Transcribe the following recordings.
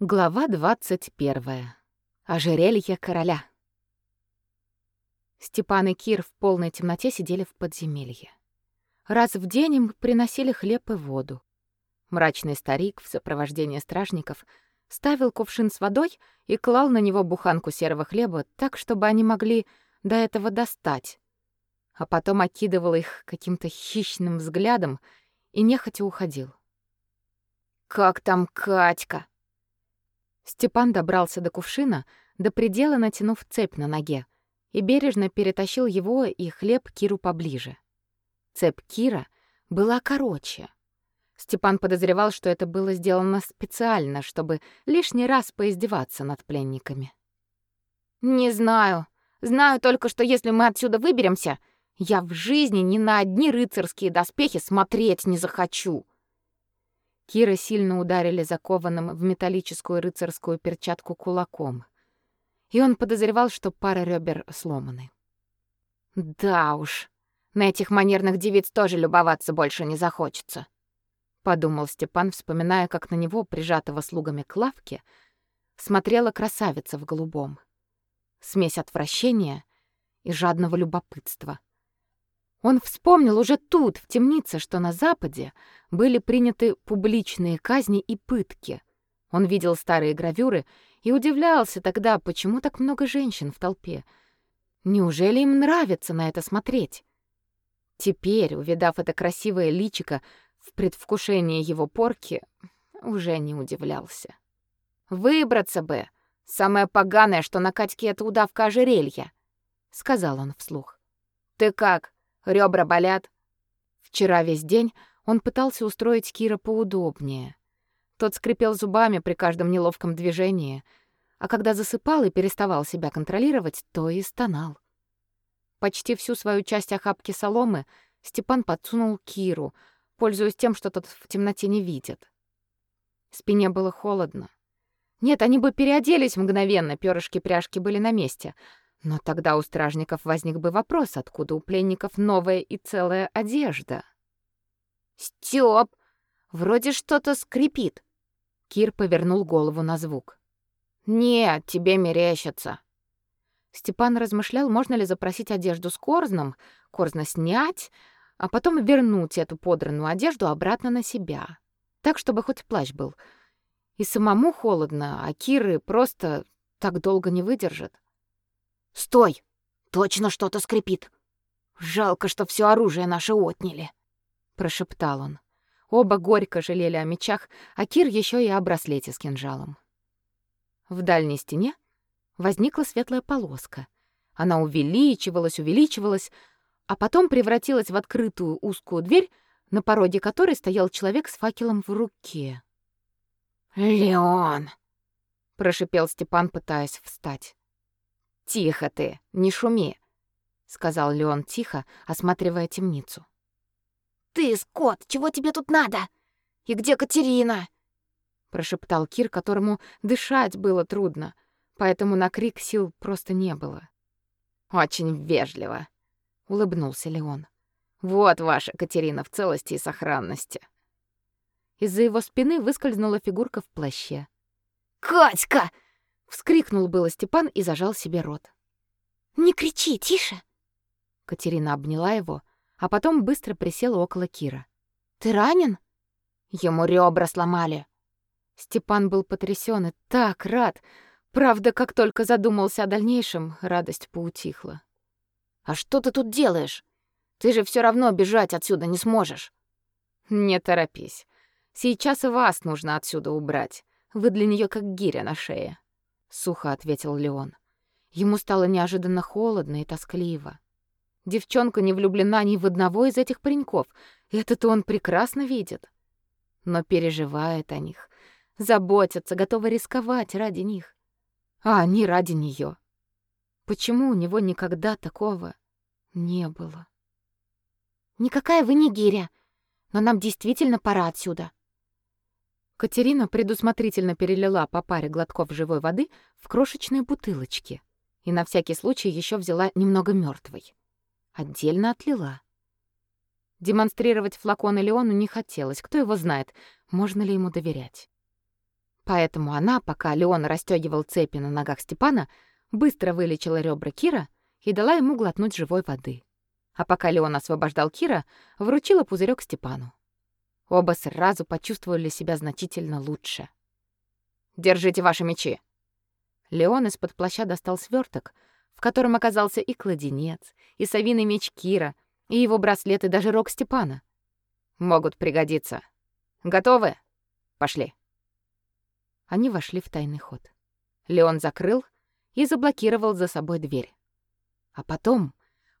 Глава 21. Ожерелье короля. Степан и Кир в полной темноте сидели в подземелье. Раз в день им приносили хлеб и воду. Мрачный старик в сопровождении стражников ставил кувшин с водой и клал на него буханку серого хлеба так, чтобы они могли до этого достать. А потом окидывал их каким-то хищным взглядом и нехотя уходил. «Как там Катька?» Степан добрался до кувшина, до предела натянув цепь на ноге, и бережно перетащил его и хлеб Киру поближе. Цепь Кира была короче. Степан подозревал, что это было сделано специально, чтобы лишний раз поиздеваться над пленниками. «Не знаю. Знаю только, что если мы отсюда выберемся, я в жизни ни на одни рыцарские доспехи смотреть не захочу», Кира сильно ударили закованным в металлическую рыцарскую перчатку кулаком. И он подозревал, что пара ребер сломаны. «Да уж, на этих манерных девиц тоже любоваться больше не захочется», — подумал Степан, вспоминая, как на него, прижатого слугами к лавке, смотрела красавица в голубом. Смесь отвращения и жадного любопытства — он вспомнил уже тут, в темнице, что на Западе были приняты публичные казни и пытки. Он видел старые гравюры и удивлялся тогда, почему так много женщин в толпе. Неужели им нравится на это смотреть? Теперь, увидав это красивое личико в предвкушении его порки, уже не удивлялся. «Выбраться бы! Самое поганое, что на Катьке это удавка ожерелья!» — сказал он вслух. «Ты как, Ребра болят. Вчера весь день он пытался устроить Кира поудобнее. Тот скрипел зубами при каждом неловком движении, а когда засыпал и переставал себя контролировать, то и стонал. Почти всю свою часть охапки соломы Степан подсунул Киру, пользуясь тем, что тот в темноте не видит. Спине было холодно. Нет, они бы переоделись мгновенно, перышки-пряжки были на месте — но тогда у стражников возник бы вопрос, откуда у пленников новая и целая одежда. «Стёп! Вроде что-то скрипит!» Кир повернул голову на звук. «Нет, тебе мерещится!» Степан размышлял, можно ли запросить одежду с корзном, корзна снять, а потом вернуть эту подранную одежду обратно на себя. Так, чтобы хоть плащ был. И самому холодно, а Киры просто так долго не выдержит. Стой! Точно что-то скрипит. Жалко, что все оружие наше отняли, прошептал он. Оба горько жалели о мечах, а Кир еще и о браслете с кинжалом. В дальней стене возникла светлая полоска. Она увеличивалась, увеличивалась, а потом превратилась в открытую узкую дверь, на пороге которой стоял человек с факелом в руке. «Леон!» — прошипел Степан, пытаясь встать. Тихо ты, не шуми, сказал Леон тихо, осматривая темницу. Ты, Скот, чего тебе тут надо? И где Катерина? прошептал Кир, которому дышать было трудно, поэтому на крик сил просто не было. Очень вежливо, улыбнулся Леон. Вот ваша Катерина в целости и сохранности. Из-за его спины выскользнула фигурка в плаще. Катька! Вскрикнул было Степан и зажал себе рот. «Не кричи, тише!» Катерина обняла его, а потом быстро присела около Кира. «Ты ранен?» «Ему ребра сломали». Степан был потрясен и так рад. Правда, как только задумался о дальнейшем, радость поутихла. «А что ты тут делаешь? Ты же все равно бежать отсюда не сможешь». «Не торопись. Сейчас и вас нужно отсюда убрать. Вы для нее как гиря на шее» сухо ответил Леон. Ему стало неожиданно холодно и тоскливо. Девчонка не влюблена ни в одного из этих пареньков. Это-то он прекрасно видит. Но переживает о них, заботится, готова рисковать ради них. А они ради нее. Почему у него никогда такого не было? Никакая вы не гиря, но нам действительно пора отсюда. Катерина предусмотрительно перелила по паре глотков живой воды в крошечные бутылочки и на всякий случай еще взяла немного мертвой. Отдельно отлила. Демонстрировать флакон Леону не хотелось, кто его знает, можно ли ему доверять. Поэтому она, пока Леон расстёгивал цепи на ногах Степана, быстро вылечила ребра Кира и дала ему глотнуть живой воды. А пока Леон освобождал Кира, вручила пузырек Степану. Оба сразу почувствовали себя значительно лучше. «Держите ваши мечи!» Леон из-под плаща достал сверток, в котором оказался и кладенец, и совиный меч Кира, и его браслет, и даже рог Степана. «Могут пригодиться. Готовы? Пошли!» Они вошли в тайный ход. Леон закрыл и заблокировал за собой дверь. А потом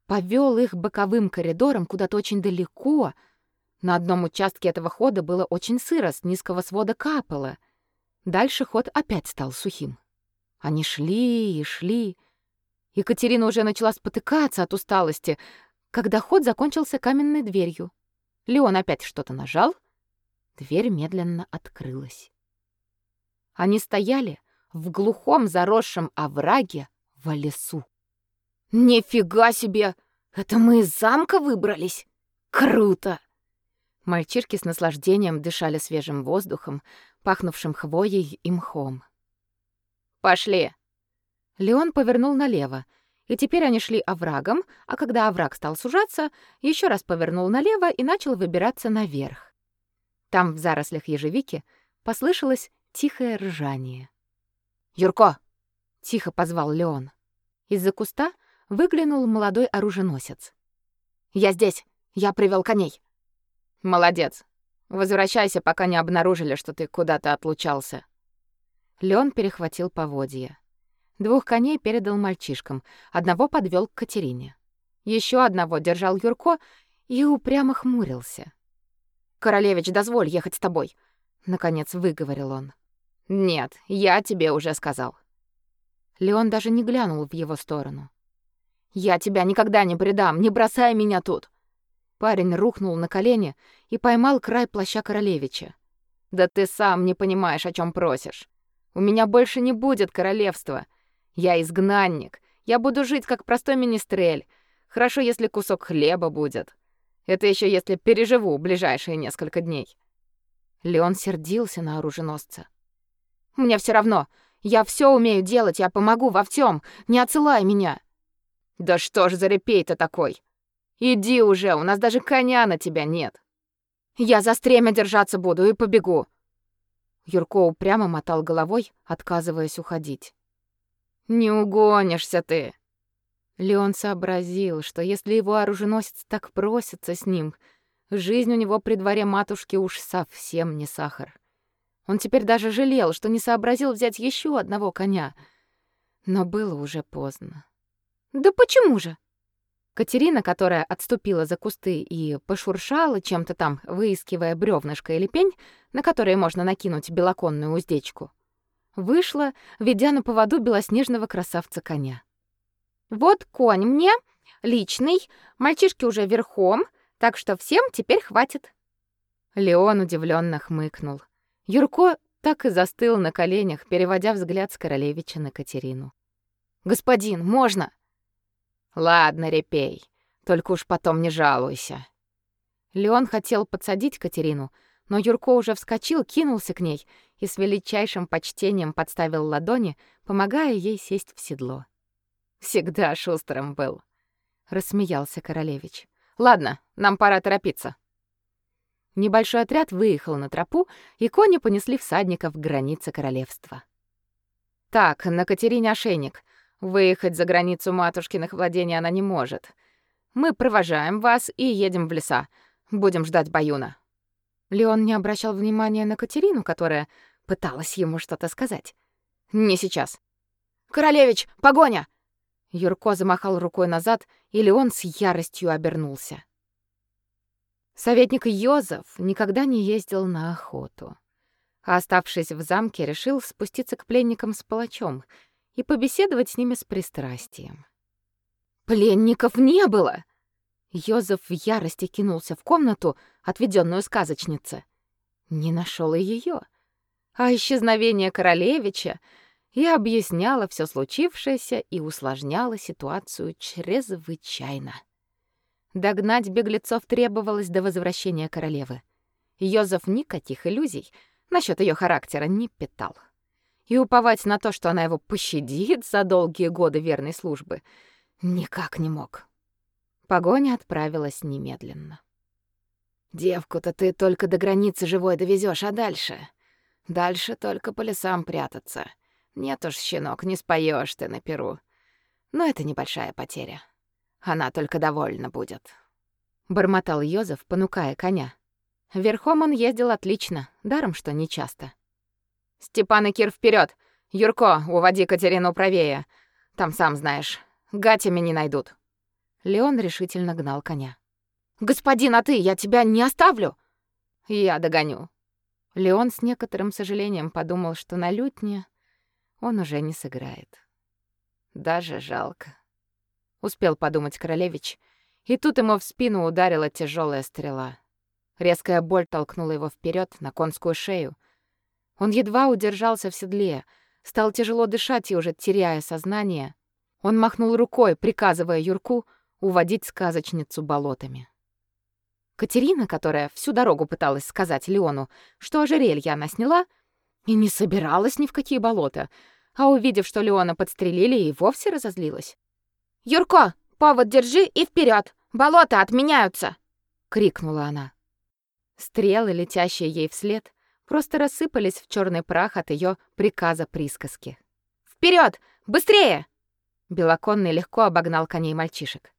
повел их боковым коридором куда-то очень далеко. На одном участке этого хода было очень сыро, с низкого свода капало. Дальше ход опять стал сухим. Они шли и шли. Екатерина уже начала спотыкаться от усталости, когда ход закончился каменной дверью. Леон опять что-то нажал, дверь медленно открылась. Они стояли в глухом заросшем овраге в лесу. «Нифига себе! Это мы из замка выбрались? Круто!» Мальчишки с наслаждением дышали свежим воздухом, пахнувшим хвоей и мхом. «Пошли!» Леон повернул налево, и теперь они шли оврагом, а когда овраг стал сужаться, еще раз повернул налево и начал выбираться наверх. Там, в зарослях ежевики, послышалось тихое ржание. «Юрко!» — тихо позвал Леон. Из-за куста выглянул молодой оруженосец. «Я здесь! Я привел коней!» «Молодец! Возвращайся, пока не обнаружили, что ты куда-то отлучался». Леон перехватил поводья. Двух коней передал мальчишкам, одного подвел к Катерине. Еще одного держал Юрко и упрямо хмурился. «Королевич, дозволь ехать с тобой!» — наконец выговорил он. Нет, я тебе уже сказал. Леон даже не глянул в его сторону. Я тебя никогда не предам, не бросай меня тут. Парень рухнул на колени и поймал край плаща королевича. Да ты сам не понимаешь, о чем просишь. У меня больше не будет королевства. Я изгнанник. Я буду жить как простой министрель. Хорошо, если кусок хлеба будет. Это еще если переживу ближайшие несколько дней. Леон сердился на оруженосца. Мне все равно. Я все умею делать, я помогу во всем. Не отсылай меня. Да что ж за репей-то такой? Иди уже, у нас даже коня на тебя нет. Я за стремя держаться буду и побегу. Юрко упрямо мотал головой, отказываясь уходить. Не угонишься ты. Леон сообразил, что если его оруженосец так просится с ним, жизнь у него при дворе матушки уж совсем не сахар. Он теперь даже жалел, что не сообразил взять еще одного коня. Но было уже поздно. Да почему же? Катерина, которая отступила за кусты и пошуршала чем-то там, выискивая бревнышко или пень, на которое можно накинуть белоконную уздечку, вышла, ведя на поводу белоснежного красавца коня. Вот конь мне, личный, мальчишки уже верхом, так что всем теперь хватит. Леон удивленно хмыкнул. Юрко так и застыл на коленях, переводя взгляд с королевича на Катерину. «Господин, можно?» «Ладно, репей, только уж потом не жалуйся». Леон хотел подсадить Катерину, но Юрко уже вскочил, кинулся к ней и с величайшим почтением подставил ладони, помогая ей сесть в седло. «Всегда шустрым был», — рассмеялся королевич. «Ладно, нам пора торопиться». Небольшой отряд выехал на тропу, и кони понесли всадников к границе королевства. Так, на Катерине ошейник. Выехать за границу матушкиных владений она не может. Мы провожаем вас и едем в леса. Будем ждать Баюна. Леон не обращал внимания на Катерину, которая пыталась ему что-то сказать. Не сейчас. Королевич, погоня! Юрко замахал рукой назад, и Леон с яростью обернулся. Советник Йозеф никогда не ездил на охоту. А оставшись в замке, решил спуститься к пленникам с палачом и побеседовать с ними с пристрастием. Пленников не было. Йозеф в ярости кинулся в комнату, отведенную сказочнице. Не нашел и ее. А исчезновение королевича и объясняло все случившееся и усложняло ситуацию чрезвычайно. Догнать беглецов требовалось до возвращения королевы. Йозеф никаких иллюзий, насчет ее характера не питал. И уповать на то, что она его пощадит за долгие годы верной службы, никак не мог. Погоня отправилась немедленно. Девку-то ты только до границы живой довезешь, а дальше? Дальше только по лесам прятаться. Нет уж, щенок, не споешь ты на перу. Но это небольшая потеря. Она только довольна будет. Бормотал Йозеф, понукая коня. Верхом он ездил отлично, даром что не часто. Степан и Кир вперед! Юрко, уводи Катерину правее. Там сам знаешь, гатями не найдут. Леон решительно гнал коня. Господин, а ты, я тебя не оставлю. Я догоню. Леон с некоторым сожалением подумал, что на лютне он уже не сыграет. Даже жалко. Успел подумать королевич, и тут ему в спину ударила тяжелая стрела. Резкая боль толкнула его вперед на конскую шею. Он едва удержался в седле, стал тяжело дышать и уже теряя сознание, он махнул рукой, приказывая Юрку уводить сказочницу болотами. Катерина, которая всю дорогу пыталась сказать Леону, что ожерелье она сняла, и не собиралась ни в какие болота, а увидев, что Леона подстрелили, и вовсе разозлилась. «Юрко, повод держи и вперед! Болота отменяются!» — крикнула она. Стрелы, летящие ей вслед, просто рассыпались в черный прах от ее приказа присказки. Вперед, Быстрее!» Белоконный легко обогнал коней мальчишек.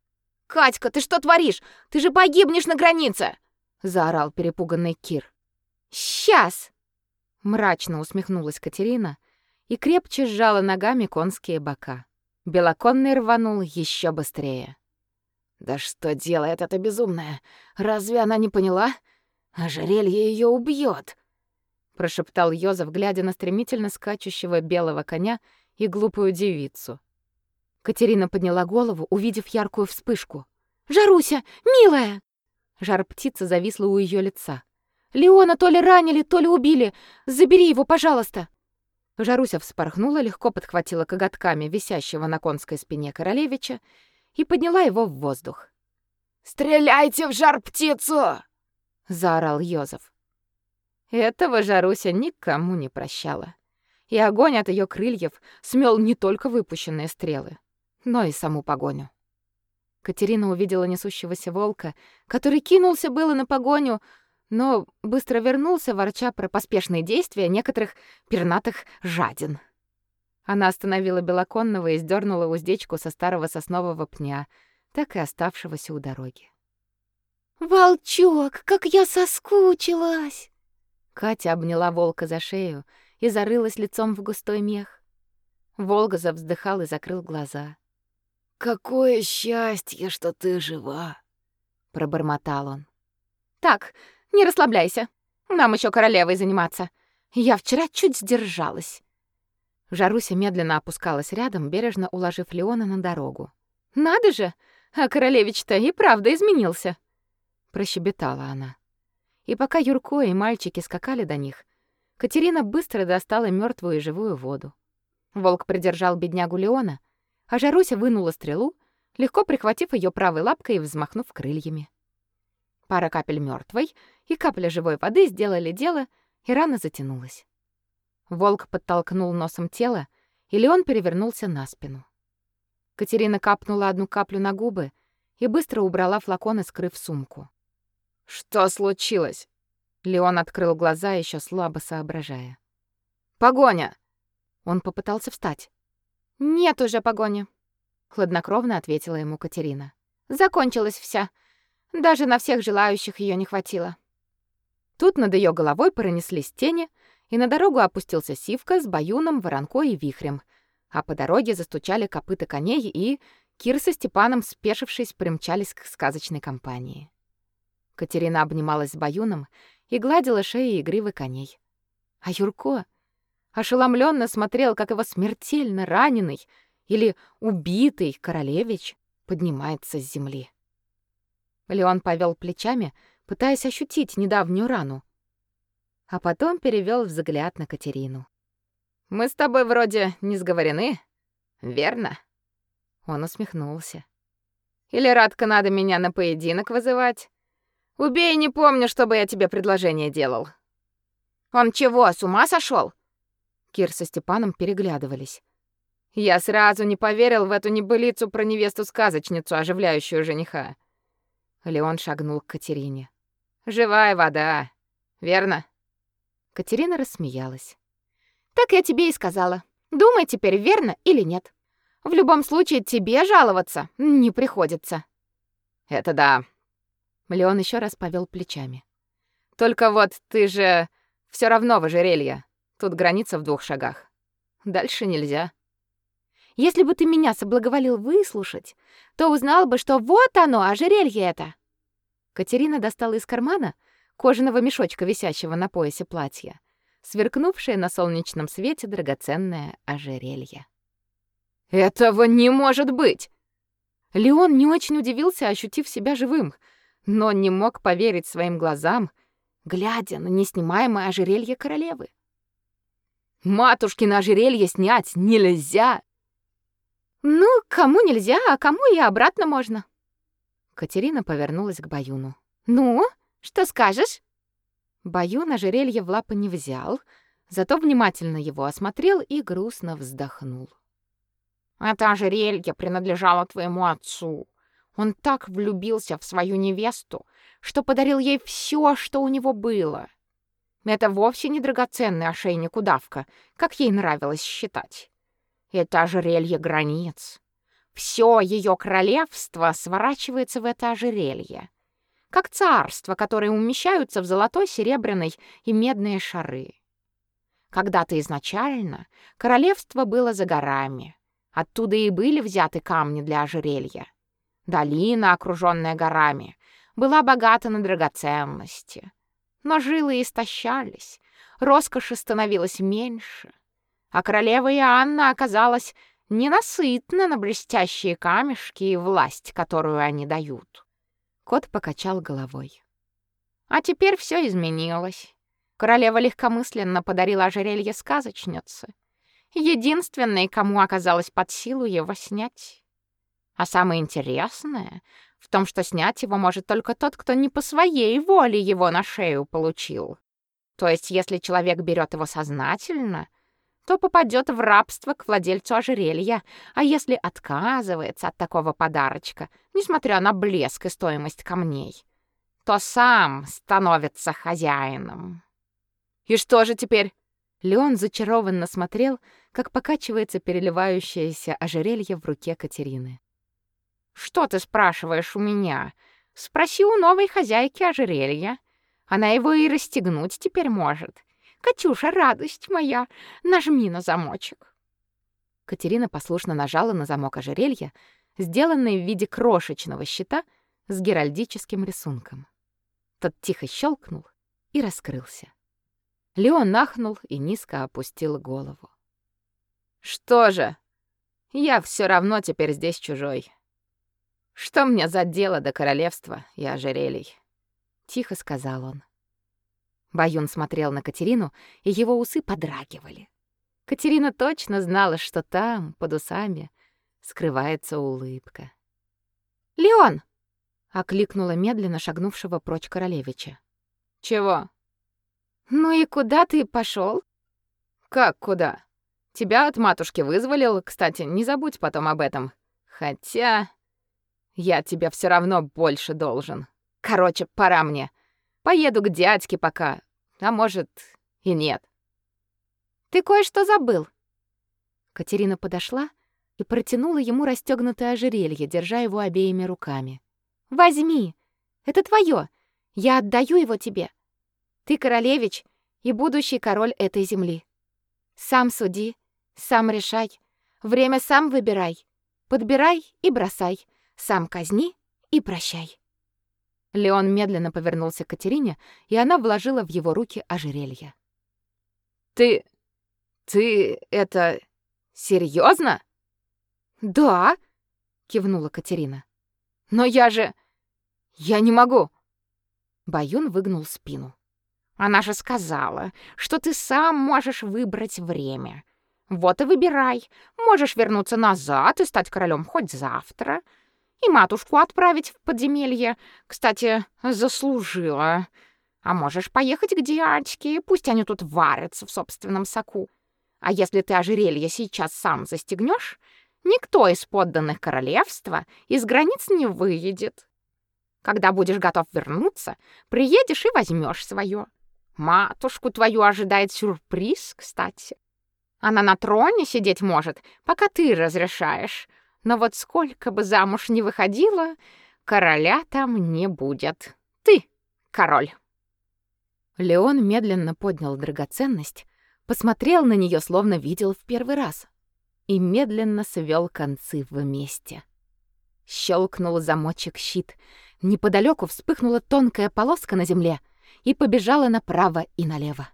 «Катька, ты что творишь? Ты же погибнешь на границе!» — заорал перепуганный Кир. «Сейчас!» — мрачно усмехнулась Катерина и крепче сжала ногами конские бока. Белоконный рванул еще быстрее. «Да что делает эта безумная? Разве она не поняла? Ожерелье ее убьет!» Прошептал Йозеф, глядя на стремительно скачущего белого коня и глупую девицу. Катерина подняла голову, увидев яркую вспышку. «Жаруся, милая!» Жар птицы зависла у ее лица. «Леона то ли ранили, то ли убили! Забери его, пожалуйста!» Жаруся вспорхнула, легко подхватила коготками висящего на конской спине королевича и подняла его в воздух. «Стреляйте в жар-птицу!» — заорал Йозеф. Этого Жаруся никому не прощала. И огонь от ее крыльев смел не только выпущенные стрелы, но и саму погоню. Катерина увидела несущегося волка, который кинулся было на погоню, но быстро вернулся, ворча про поспешные действия некоторых пернатых жадин. Она остановила белоконного и сдернула уздечку со старого соснового пня, так и оставшегося у дороги. «Волчок, как я соскучилась!» Катя обняла волка за шею и зарылась лицом в густой мех. Волга завздыхал и закрыл глаза. «Какое счастье, что ты жива!» — пробормотал он. «Так, не расслабляйся. Нам еще королевой заниматься. Я вчера чуть сдержалась». Жаруся медленно опускалась рядом, бережно уложив Леона на дорогу. «Надо же! А королевич-то и правда изменился!» Прощебетала она. И пока Юрко и мальчики скакали до них, Катерина быстро достала мертвую и живую воду. Волк придержал беднягу Леона, а Жаруся вынула стрелу, легко прихватив ее правой лапкой и взмахнув крыльями. Пара капель мертвой и капля живой воды сделали дело, и рана затянулась. Волк подтолкнул носом тело, и Леон перевернулся на спину. Катерина капнула одну каплю на губы и быстро убрала флакон скрыв сумку. Что случилось? Леон открыл глаза, еще слабо соображая. Погоня. Он попытался встать. Нет уже погони, хладнокровно ответила ему Катерина. Закончилась вся. Даже на всех желающих ее не хватило. Тут над ее головой пронеслись тени, и на дорогу опустился Сивка с баюном, воронкой и вихрем, а по дороге застучали копыта коней, и Кир со Степаном, спешившись, примчались к сказочной компании. Катерина обнималась с Баюном и гладила шеи и гривы коней. А Юрко ошеломленно смотрел, как его смертельно раненый или убитый королевич поднимается с земли. Леон повел плечами, пытаясь ощутить недавнюю рану, а потом перевел взгляд на Катерину. Мы с тобой вроде не сговорены, верно? Он усмехнулся. Или Радка надо меня на поединок вызывать? Убей, не помню, чтобы я тебе предложение делал. Он чего, с ума сошел? Кир со Степаном переглядывались. Я сразу не поверил в эту небылицу про невесту-сказочницу, оживляющую жениха. Леон шагнул к Катерине. Живая вода, верно? Катерина рассмеялась. Так я тебе и сказала. Думай теперь, верно или нет. В любом случае тебе жаловаться не приходится. Это да. Леон еще раз повел плечами. Только вот ты же все равно в ожерелье. Тут граница в двух шагах. Дальше нельзя. Если бы ты меня соблаговолил выслушать, то узнал бы, что вот оно, ожерелье это. Катерина достала из кармана кожаного мешочка, висящего на поясе платья, сверкнувшее на солнечном свете драгоценное ожерелье. Этого не может быть. Леон не очень удивился, ощутив себя живым, но не мог поверить своим глазам, глядя на неснимаемое ожерелье королевы. Матушкино ожерелье снять нельзя. Ну, кому нельзя, а кому и обратно можно. Катерина повернулась к Баюну. Ну, что скажешь? Баюн ожерелье в лапы не взял, зато внимательно его осмотрел и грустно вздохнул. Это ожерелье принадлежало твоему отцу. Он так влюбился в свою невесту, что подарил ей все, что у него было. Это вовсе не драгоценный ошейник-удавка, как ей нравилось считать. Это ожерелье границ. Все ее королевство сворачивается в это ожерелье, как царство, которые умещаются в золотой, серебряной и медные шары. Когда-то изначально королевство было за горами. Оттуда и были взяты камни для ожерелья. Долина, окруженная горами, была богата на драгоценности. Но жилы истощались, роскоши становилось меньше, а королева Иоанна оказалась ненасытна на блестящие камешки и власть, которую они дают. Кот покачал головой. А теперь все изменилось. Королева легкомысленно подарила ожерелье сказочнице, единственной, кому оказалось под силу его снять. А самое интересное в том, что снять его может только тот, кто не по своей воле его на шею получил. То есть, если человек берет его сознательно, то попадет в рабство к владельцу ожерелья, а если отказывается от такого подарочка, несмотря на блеск и стоимость камней, то сам становится хозяином. И что же теперь? Леон зачарованно смотрел, как покачивается переливающееся ожерелье в руке Катерины. Что ты спрашиваешь у меня? Спроси у новой хозяйки ожерелья. Она его и расстегнуть теперь может. Катюша, радость моя, нажми на замочек. Катерина послушно нажала на замок ожерелья, сделанный в виде крошечного щита с геральдическим рисунком. Тот тихо щелкнул и раскрылся. Леон нахнул и низко опустил голову. Что же? Я все равно теперь здесь чужой. Что мне за дело до королевства и ожерелий? тихо сказал он. Баюн смотрел на Катерину, и его усы подрагивали. Катерина точно знала, что там, под усами, скрывается улыбка. «Леон!» — окликнула медленно шагнувшего прочь королевича. «Чего?» «Ну и куда ты пошел? «Как куда? Тебя от матушки вызволил, кстати, не забудь потом об этом. Хотя...» Я тебе все равно больше должен. Короче, пора мне. Поеду к дядьке пока. А может, и нет. Ты кое-что забыл. Катерина подошла и протянула ему расстёгнутое ожерелье, держа его обеими руками. Возьми. Это твое. Я отдаю его тебе. Ты королевич и будущий король этой земли. Сам суди, сам решай. Время сам выбирай. Подбирай и бросай. Сам казни и прощай. Леон медленно повернулся к Катерине, и она вложила в его руки ожерелье. Ты ты это серьезно? Да, кивнула Катерина. Но я же я не могу. Баюн выгнул спину. Она же сказала, что ты сам можешь выбрать время. Вот и выбирай. Можешь вернуться назад и стать королем хоть завтра, и матушку отправить в подземелье. Кстати, заслужила. А можешь поехать к дядьке, пусть они тут варятся в собственном соку. А если ты ожерелье сейчас сам застегнешь, никто из подданных королевства из границ не выедет. Когда будешь готов вернуться, приедешь и возьмешь свое. Матушку твою ожидает сюрприз, кстати. Она на троне сидеть может, пока ты разрешаешь. Но вот сколько бы замуж не выходила, короля там не будет. Ты король. Леон медленно поднял драгоценность, посмотрел на нее, словно видел в первый раз, и медленно свел концы вместе. Щелкнул замочек щит. Неподалеку вспыхнула тонкая полоска на земле и побежала направо и налево.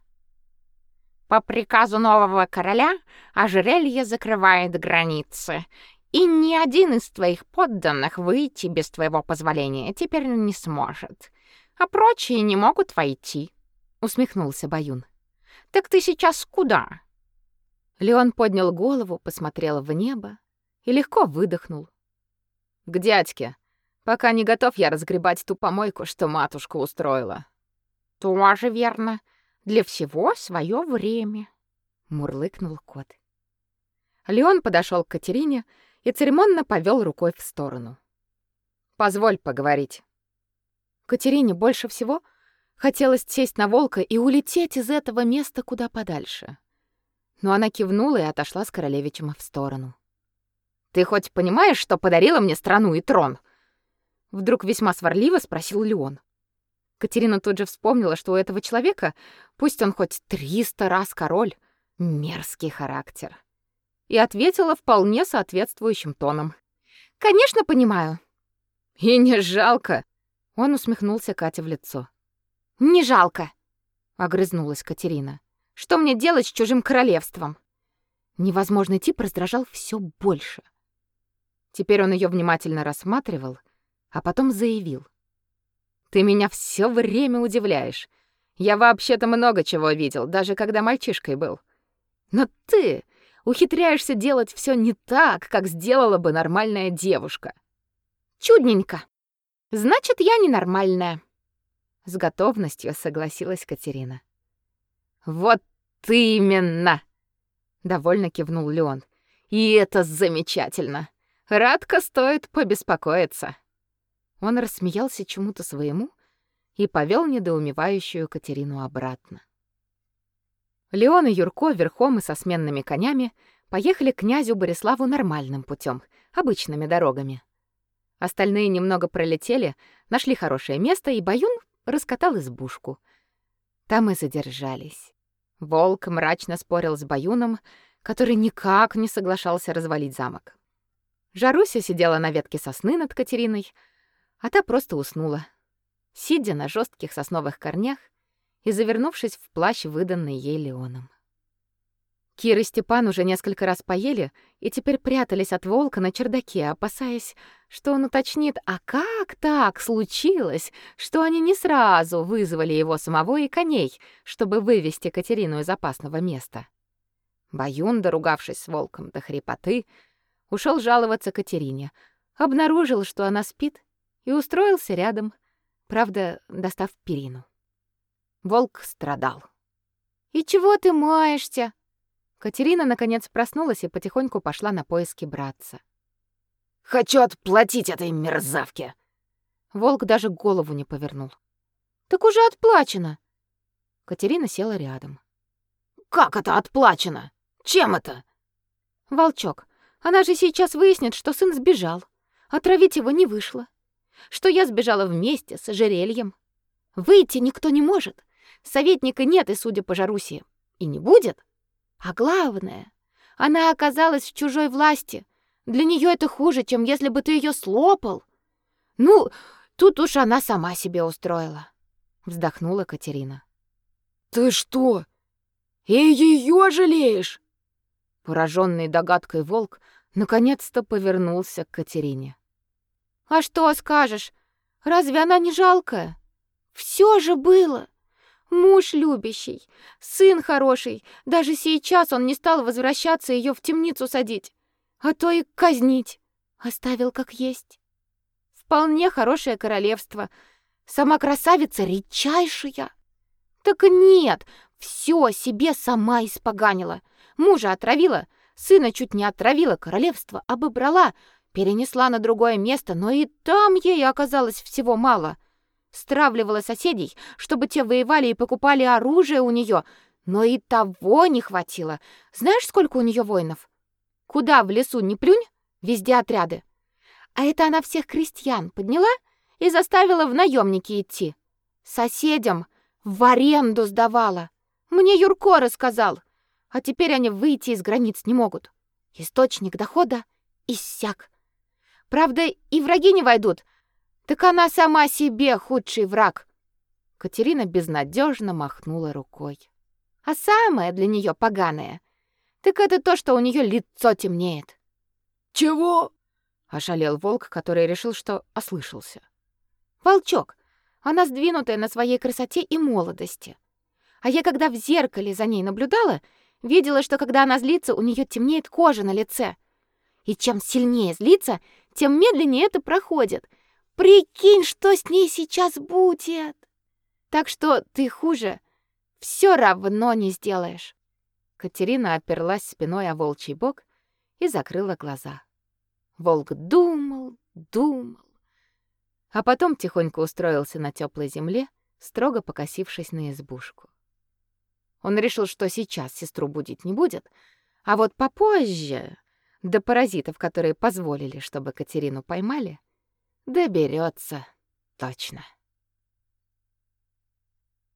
По приказу нового короля ожерелье закрывает границы, и ни один из твоих подданных выйти без твоего позволения теперь не сможет, а прочие не могут войти, усмехнулся Баюн. Так ты сейчас куда? Леон поднял голову, посмотрел в небо и легко выдохнул. К дядьке. Пока не готов я разгребать ту помойку, что матушка устроила. Тоже верно. Для всего свое время, мурлыкнул кот. Леон подошел к Катерине и церемонно повел рукой в сторону. Позволь поговорить. Катерине больше всего хотелось сесть на волка и улететь из этого места куда подальше. Но она кивнула и отошла с королевичем в сторону. Ты хоть понимаешь, что подарила мне страну и трон? Вдруг весьма сварливо спросил Леон. Катерина тут же вспомнила, что у этого человека, пусть он хоть триста раз король, мерзкий характер. И ответила вполне соответствующим тоном. «Конечно, понимаю». «И не жалко!» Он усмехнулся Кате в лицо. «Не жалко!» — огрызнулась Катерина. «Что мне делать с чужим королевством?» Невозможный тип раздражал все больше. Теперь он ее внимательно рассматривал, а потом заявил. Ты меня все время удивляешь. Я вообще-то много чего видел, даже когда мальчишкой был. Но ты ухитряешься делать все не так, как сделала бы нормальная девушка. Чудненько. Значит, я ненормальная. С готовностью согласилась Катерина. Вот именно, довольно кивнул Леон. И это замечательно. Радко стоит побеспокоиться. Он рассмеялся чему-то своему и повел недоумевающую Катерину обратно. Леон и Юрко верхом и со сменными конями поехали к князю Бориславу нормальным путем, обычными дорогами. Остальные немного пролетели, нашли хорошее место, и Баюн раскатал избушку. Там и задержались. Волк мрачно спорил с Баюном, который никак не соглашался развалить замок. Жаруся сидела на ветке сосны над Катериной, а та просто уснула, сидя на жестких сосновых корнях и завернувшись в плащ, выданный ей Леоном. Кир и Степан уже несколько раз поели и теперь прятались от волка на чердаке, опасаясь, что он уточнит, а как так случилось, что они не сразу вызвали его самого и коней, чтобы вывести Катерину из опасного места. Баюн, доругавшись с волком до хрипоты, ушел жаловаться Катерине, обнаружил, что она спит, и устроился рядом, правда, достав перину. Волк страдал. «И чего ты маешься?» Катерина наконец проснулась и потихоньку пошла на поиски братца. «Хочу отплатить этой мерзавке!» Волк даже голову не повернул. «Так уже отплачено!» Катерина села рядом. «Как это отплачено? Чем это?» «Волчок, она же сейчас выяснит, что сын сбежал. Отравить его не вышло что я сбежала вместе с ожерельем. Выйти никто не может. Советника нет и, судя по Жарусе, и не будет. А главное, она оказалась в чужой власти. Для нее это хуже, чем если бы ты ее слопал. Ну, тут уж она сама себе устроила, вздохнула Катерина. Ты что? И ее жалеешь? Пораженный догадкой волк наконец-то повернулся к Катерине. А что скажешь? Разве она не жалкая? Все же было. Муж любящий, сын хороший. Даже сейчас он не стал возвращаться ее в темницу садить, а то и казнить. Оставил как есть. Вполне хорошее королевство. Сама красавица редчайшая. Так нет, все себе сама испоганила. Мужа отравила, сына чуть не отравила, королевство обобрала, перенесла на другое место, но и там ей оказалось всего мало. Стравливала соседей, чтобы те воевали и покупали оружие у нее, но и того не хватило. Знаешь, сколько у нее воинов? Куда в лесу не плюнь, везде отряды. А это она всех крестьян подняла и заставила в наемники идти. Соседям в аренду сдавала. Мне Юрко рассказал. А теперь они выйти из границ не могут. Источник дохода иссяк. Правда, и враги не войдут. Так она сама себе худший враг. Катерина безнадежно махнула рукой. А самое для нее поганое так это то, что у нее лицо темнеет. Чего? ошалел волк, который решил, что ослышался. Волчок. Она сдвинутая на своей красоте и молодости. А я когда в зеркале за ней наблюдала, видела, что когда она злится, у нее темнеет кожа на лице. И чем сильнее злится, тем медленнее это проходит. Прикинь, что с ней сейчас будет. Так что ты хуже все равно не сделаешь. Катерина оперлась спиной о волчий бок и закрыла глаза. Волк думал, думал, а потом тихонько устроился на теплой земле, строго покосившись на избушку. Он решил, что сейчас сестру будить не будет, а вот попозже, до паразитов, которые позволили, чтобы Катерину поймали, доберется точно.